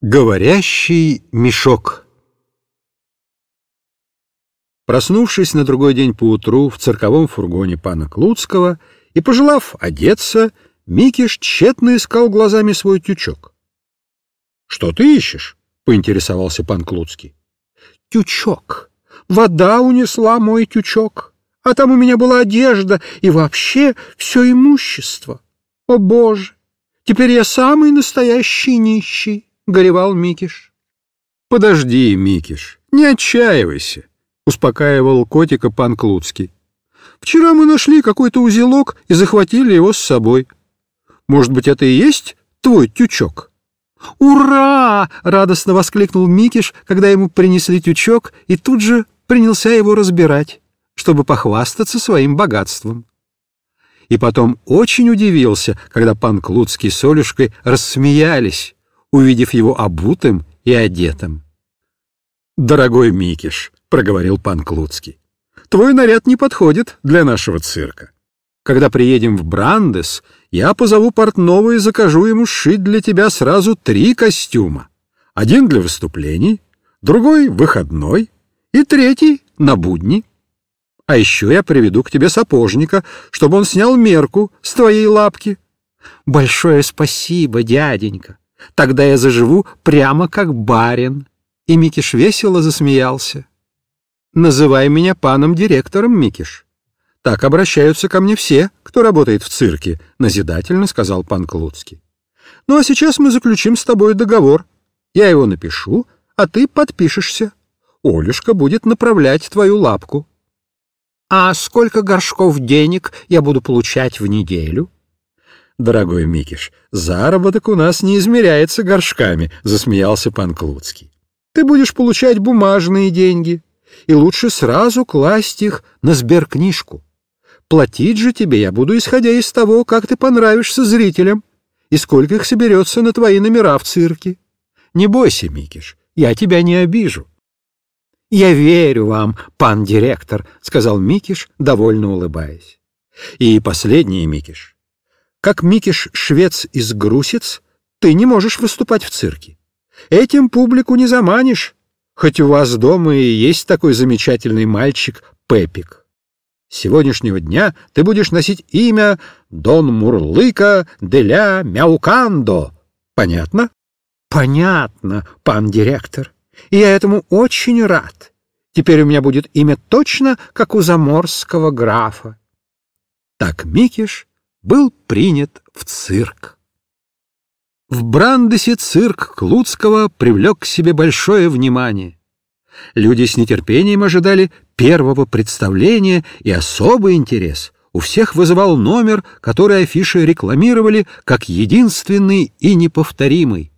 Говорящий мешок Проснувшись на другой день поутру в цирковом фургоне пана Клуцкого и пожелав одеться, Микиш тщетно искал глазами свой тючок. — Что ты ищешь? — поинтересовался пан Клуцкий. — Тючок. Вода унесла мой тючок, а там у меня была одежда и вообще все имущество. О, Боже! Теперь я самый настоящий нищий горевал Микиш. «Подожди, Микиш, не отчаивайся», — успокаивал котика пан Клуцкий. «Вчера мы нашли какой-то узелок и захватили его с собой. Может быть, это и есть твой тючок?» «Ура!» — радостно воскликнул Микиш, когда ему принесли тючок, и тут же принялся его разбирать, чтобы похвастаться своим богатством. И потом очень удивился, когда пан Клуцкий с Олюшкой рассмеялись, увидев его обутым и одетым. «Дорогой Микиш», — проговорил пан Клуцкий, — «твой наряд не подходит для нашего цирка. Когда приедем в Брандес, я позову портного и закажу ему сшить для тебя сразу три костюма. Один для выступлений, другой — выходной и третий — на будни. А еще я приведу к тебе сапожника, чтобы он снял мерку с твоей лапки». «Большое спасибо, дяденька», Тогда я заживу прямо как барин. И Микиш весело засмеялся. Называй меня паном директором, Микиш. Так обращаются ко мне все, кто работает в цирке, назидательно сказал пан Клуцкий. Ну а сейчас мы заключим с тобой договор. Я его напишу, а ты подпишешься. Олюшка будет направлять твою лапку. А сколько горшков денег я буду получать в неделю? Дорогой Микиш, заработок у нас не измеряется горшками, — засмеялся пан Клуцкий. Ты будешь получать бумажные деньги, и лучше сразу класть их на сберкнижку. Платить же тебе я буду, исходя из того, как ты понравишься зрителям и сколько их соберется на твои номера в цирке. Не бойся, Микиш, я тебя не обижу. — Я верю вам, пан директор, — сказал Микиш, довольно улыбаясь. — И последнее, Микиш, как Микиш-швец из Грусец, ты не можешь выступать в цирке. Этим публику не заманишь, хоть у вас дома и есть такой замечательный мальчик Пепик. С сегодняшнего дня ты будешь носить имя Дон Мурлыка деля Мяукандо. Понятно? Понятно, пан директор. И я этому очень рад. Теперь у меня будет имя точно, как у заморского графа. Так Микиш был принят в цирк. В Брандесе цирк Клуцкого привлек к себе большое внимание. Люди с нетерпением ожидали первого представления, и особый интерес у всех вызывал номер, который афиши рекламировали как единственный и неповторимый.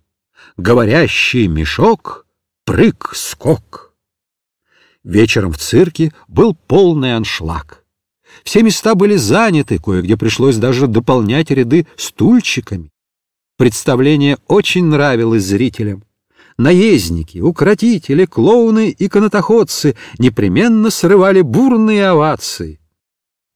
Говорящий мешок, прыг-скок. Вечером в цирке был полный аншлаг. Все места были заняты, кое-где пришлось даже дополнять ряды стульчиками. Представление очень нравилось зрителям. Наездники, укротители, клоуны и канатоходцы непременно срывали бурные овации.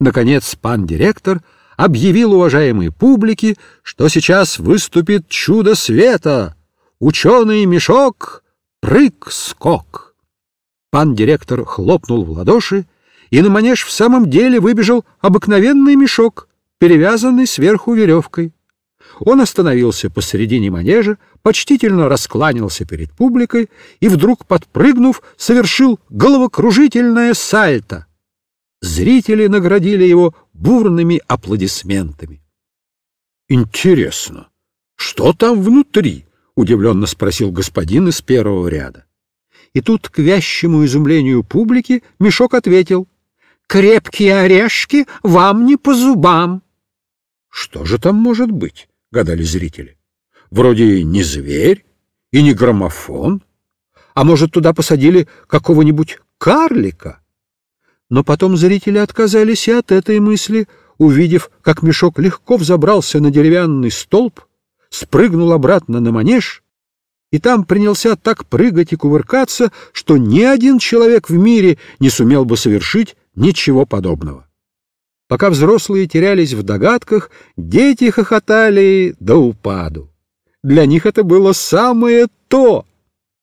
Наконец пан директор объявил уважаемой публике, что сейчас выступит чудо света — ученый-мешок, прыг-скок. Пан директор хлопнул в ладоши, и на манеж в самом деле выбежал обыкновенный мешок, перевязанный сверху веревкой. Он остановился посередине манежа, почтительно раскланялся перед публикой и, вдруг подпрыгнув, совершил головокружительное сальто. Зрители наградили его бурными аплодисментами. «Интересно, что там внутри?» — удивленно спросил господин из первого ряда. И тут, к вящему изумлению публики, мешок ответил — крепкие орешки вам не по зубам. Что же там может быть, гадали зрители? Вроде не зверь и не граммофон. А может, туда посадили какого-нибудь карлика? Но потом зрители отказались и от этой мысли, увидев, как мешок легко взобрался на деревянный столб, спрыгнул обратно на манеж и там принялся так прыгать и кувыркаться, что ни один человек в мире не сумел бы совершить Ничего подобного. Пока взрослые терялись в догадках, дети хохотали до упаду. Для них это было самое то!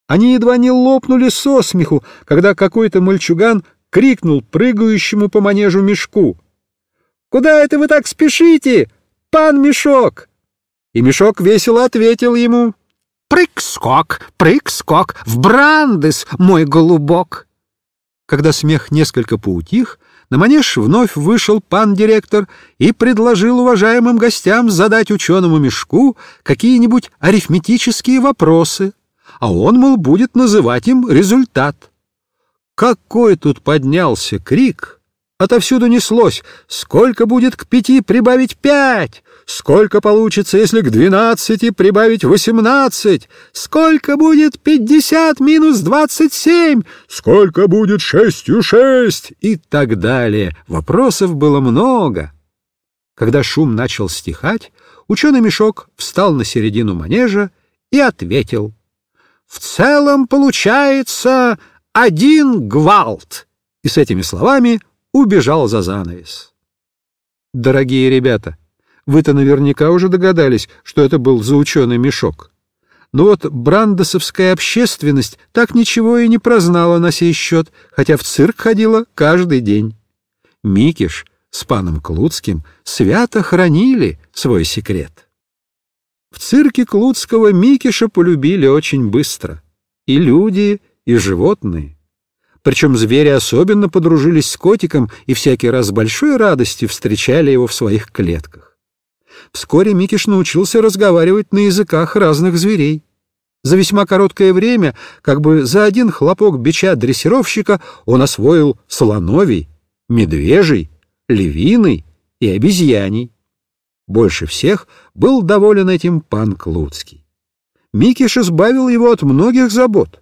Они едва не лопнули со смеху, когда какой-то мальчуган крикнул прыгающему по манежу мешку. «Куда это вы так спешите, пан Мешок?» И Мешок весело ответил ему. «Прыг-скок, прыг-скок, в брандес, мой голубок!» Когда смех несколько поутих, на манеж вновь вышел пан-директор и предложил уважаемым гостям задать ученому мешку какие-нибудь арифметические вопросы, а он, мол, будет называть им результат. Какой тут поднялся крик! Отовсюду неслось. Сколько будет к пяти прибавить пять? Сколько получится, если к двенадцати прибавить восемнадцать? Сколько будет пятьдесят минус двадцать семь? Сколько будет шестью шесть? И так далее. Вопросов было много. Когда шум начал стихать, ученый мешок встал на середину манежа и ответил. В целом получается один гвалт. И с этими словами убежал за занавес. Дорогие ребята, вы-то наверняка уже догадались, что это был за ученый мешок. Но вот брандосовская общественность так ничего и не прознала на сей счет, хотя в цирк ходила каждый день. Микиш с паном Клуцким свято хранили свой секрет. В цирке Клуцкого Микиша полюбили очень быстро. И люди, и животные. Причем звери особенно подружились с котиком и всякий раз с большой радостью встречали его в своих клетках. Вскоре Микиш научился разговаривать на языках разных зверей. За весьма короткое время, как бы за один хлопок бича дрессировщика, он освоил слоновий, медвежий, львиный и обезьяний. Больше всех был доволен этим пан Клуцкий. Микиш избавил его от многих забот.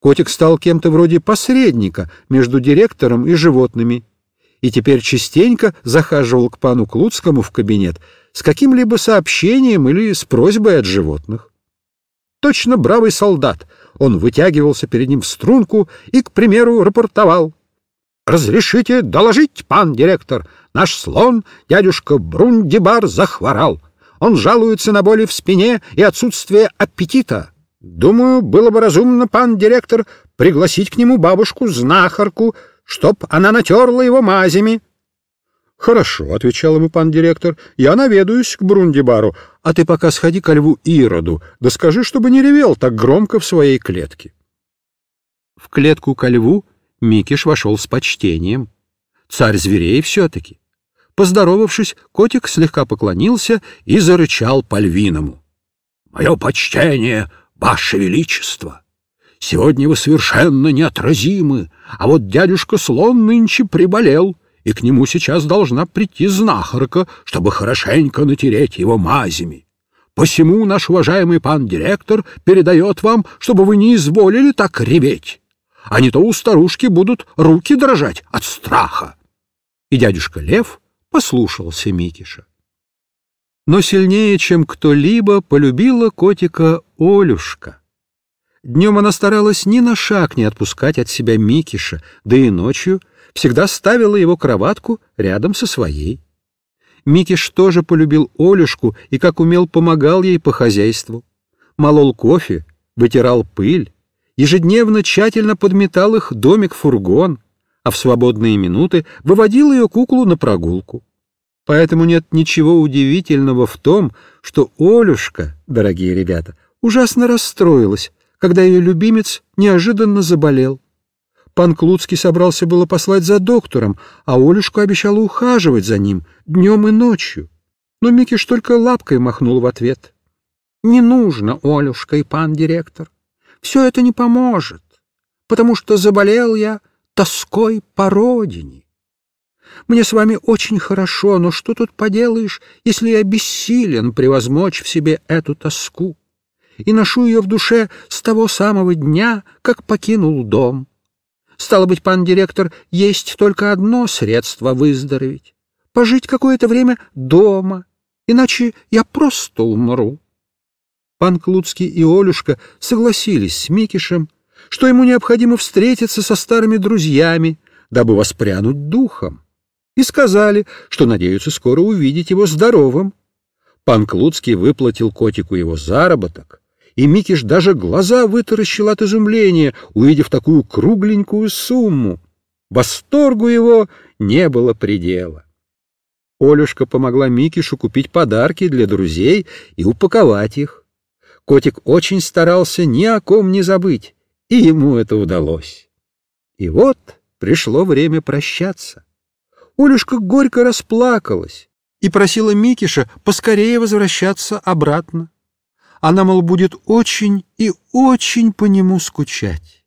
Котик стал кем-то вроде посредника между директором и животными, и теперь частенько захаживал к пану Клуцкому в кабинет с каким-либо сообщением или с просьбой от животных. Точно бравый солдат, он вытягивался перед ним в струнку и, к примеру, рапортовал. «Разрешите доложить, пан директор, наш слон, дядюшка Брундибар, захворал. Он жалуется на боли в спине и отсутствие аппетита». Думаю, было бы разумно, пан директор, пригласить к нему бабушку-знахарку, чтоб она натерла его мазями. — Хорошо, — отвечал ему пан директор, — я наведаюсь к Брундибару, а ты пока сходи ко льву Ироду, да скажи, чтобы не ревел так громко в своей клетке. В клетку ко льву Микиш вошел с почтением. Царь зверей все-таки. Поздоровавшись, котик слегка поклонился и зарычал по-львиному. — Мое почтение! — Ваше Величество, сегодня вы совершенно неотразимы, а вот дядюшка Слон нынче приболел, и к нему сейчас должна прийти знахарка, чтобы хорошенько натереть его мазями. Посему наш уважаемый пан директор передает вам, чтобы вы не изволили так реветь, а не то у старушки будут руки дрожать от страха. И дядюшка Лев послушался Микиша но сильнее, чем кто-либо, полюбила котика Олюшка. Днем она старалась ни на шаг не отпускать от себя Микиша, да и ночью всегда ставила его кроватку рядом со своей. Микиш тоже полюбил Олюшку и, как умел, помогал ей по хозяйству. Молол кофе, вытирал пыль, ежедневно тщательно подметал их домик-фургон, а в свободные минуты выводил ее куклу на прогулку. Поэтому нет ничего удивительного в том, что Олюшка, дорогие ребята, ужасно расстроилась, когда ее любимец неожиданно заболел. Пан Клуцкий собрался было послать за доктором, а Олюшка обещала ухаживать за ним днем и ночью. Но Микиш только лапкой махнул в ответ. «Не нужно, Олюшка и пан директор. Все это не поможет, потому что заболел я тоской по родине. Мне с вами очень хорошо, но что тут поделаешь, если я бессилен превозмочь в себе эту тоску и ношу ее в душе с того самого дня, как покинул дом. Стало быть, пан директор, есть только одно средство выздороветь — пожить какое-то время дома, иначе я просто умру. Пан Клуцкий и Олюшка согласились с Микишем, что ему необходимо встретиться со старыми друзьями, дабы воспрянуть духом и сказали, что надеются скоро увидеть его здоровым. Пан Клуцкий выплатил котику его заработок и Микиш даже глаза вытаращил от изумления, увидев такую кругленькую сумму. Восторгу его не было предела. Олюшка помогла Микишу купить подарки для друзей и упаковать их. Котик очень старался ни о ком не забыть, и ему это удалось. И вот пришло время прощаться. Олюшка горько расплакалась и просила Микиша поскорее возвращаться обратно. Она, мол, будет очень и очень по нему скучать.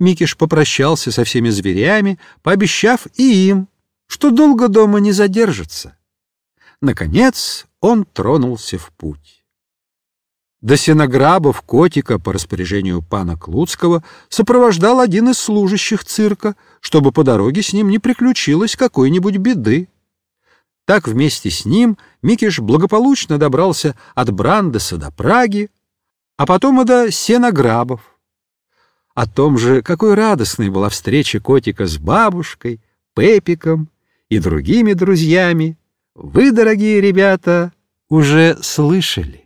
Микиш попрощался со всеми зверями, пообещав и им, что долго дома не задержится. Наконец он тронулся в путь. До сенограбов котика по распоряжению пана Клуцкого сопровождал один из служащих цирка, чтобы по дороге с ним не приключилось какой-нибудь беды. Так вместе с ним Микиш благополучно добрался от Брандеса до Праги, а потом и до Сенограбов. О том же, какой радостной была встреча котика с бабушкой, Пепиком и другими друзьями, вы, дорогие ребята, уже слышали.